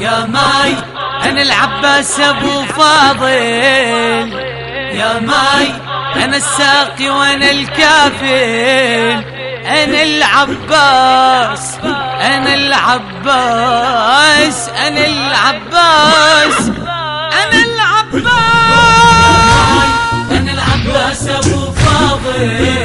يا ماي أنا العباس أبو فاضل. يا ماي أنا الساقي وأنا الكافل. أنا العباس أنا العباس أنا العباس أنا العباس. أنا العباس أبو فاضل.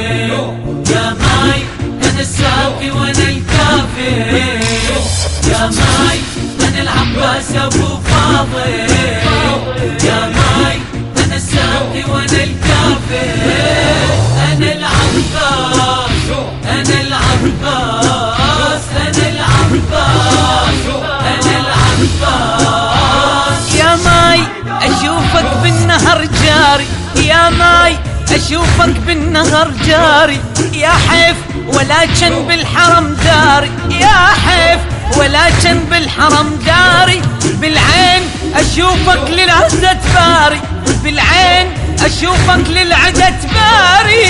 يا ماي أشوفك بالنهر جاري. يا حيف ولكن بالحرم داري. يا حيف ولكن بالحرم داري. بالعين أشوفك للعزة باري بالعين أشوفك للعزة باري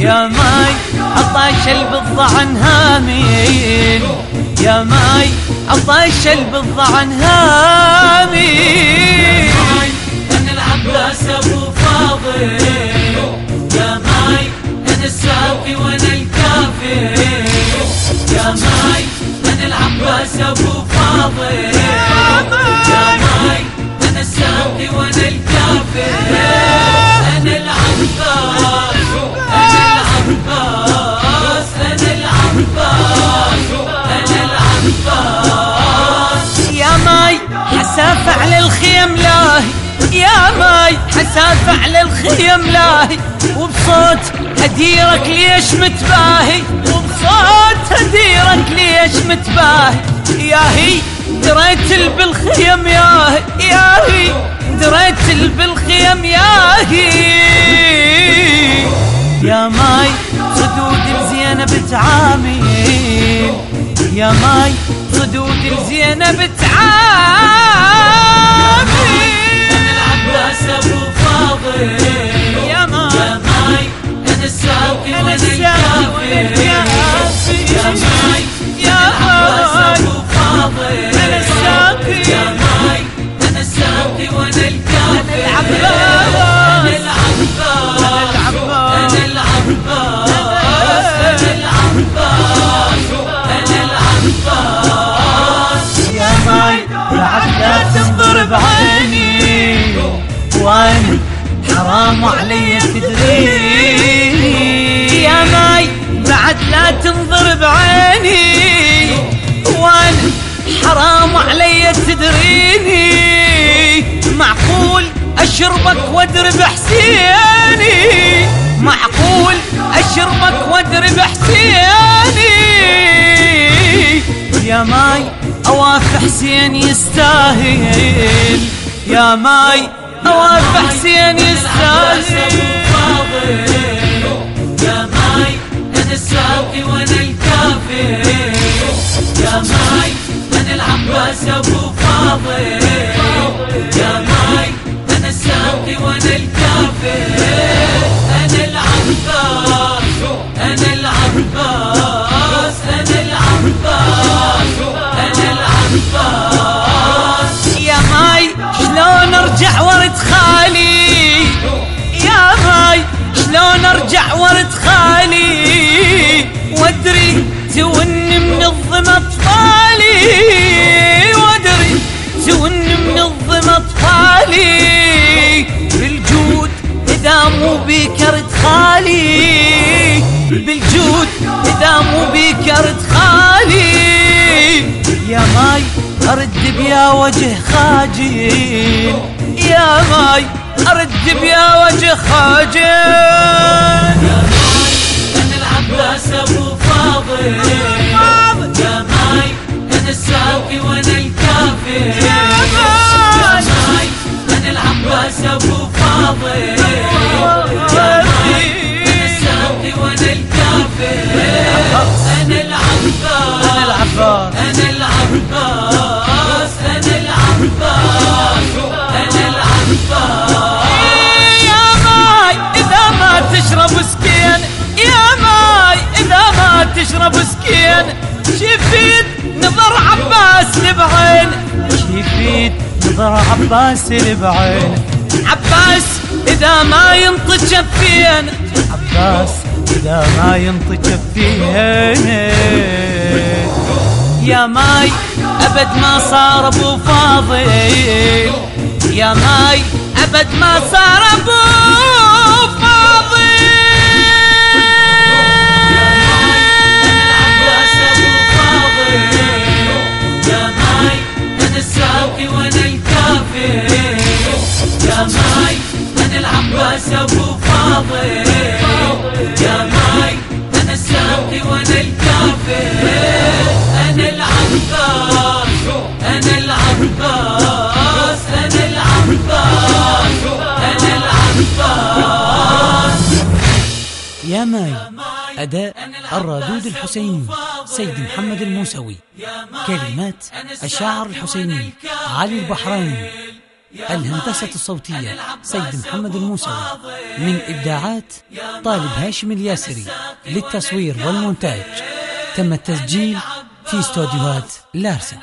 يا ماي عطاش البضع هامين يا ماي عطاش البضع هامين العباس ابو فاضل. يا ماي أنا الساقي وأنا الكافل يا ماي أنا العباس ابو فاضل. يا ماي أنا وأنا الكافل أنا العباس أنا العباس أنا العباس أنا العباس. يا ماي حساف على الخيم لاهي يا ماي حساف على الخيم لاهي. وبصوت هديرك ليش متباهي؟ وبصوت هديرك ليش متباهي؟ يا هي دريت ال بالخيم يا هي. دريت ال بالخيم يا هي. يا ماي صدود الزينب تعامل يا ماي صدود الزينب تعامل العباس ابو فاضل يا ماي أنا الساقي وأنا الكافل يا ماي يا العباس ابو فاضل أنا الساقي يا ماي أنا الساقي وأنا الكافل لا تنظر بعيني. وأنا حرام علي تدريني. معقول أشربك وأدرب حسيني. معقول أشربك وأدرب حسيني. يا ماي أواف حسين يستاهل. يا ماي أواف حسين يستاهل. يا ماي الساقي وأنا الكافل يا ماي أنا العباس أبو فاضل. يا ماي أنا الساقي وأنا الكافل أنا العباس أنا العباس أنا العباس أنا العباس. يا ماي شلون أرجع ورد خالي؟ يا ماي شلون أرجع ورد خالي؟ يا ماي أرد بيا وجه خاجل يا ماي أرد بيا وجه خاجل أنا العباس أبو فاضل. يا ماي أنا الساقي وأنا الكافل يا ماي أنا العباس أبو فاضل. تشرب سكين شفيت نظر عباس اللي بعينه يفيد نظر عباس اللي بعينه عباس إذا ما ينطق شفين عباس إذا ما ينطق شفين يا ماي أبد ما صار أبو فاضل. يا ماي أبد ما صار أبو يا ماي أداء الرادود الحسيني سيد محمد الموسوي. كلمات الشاعر الحسيني علي البحراني الهندسة الصوتية سيد محمد الموسوي. من إبداعات طالب هاشم الياسري للتصوير والمونتاج. تم التسجيل في استوديوهات لارسا.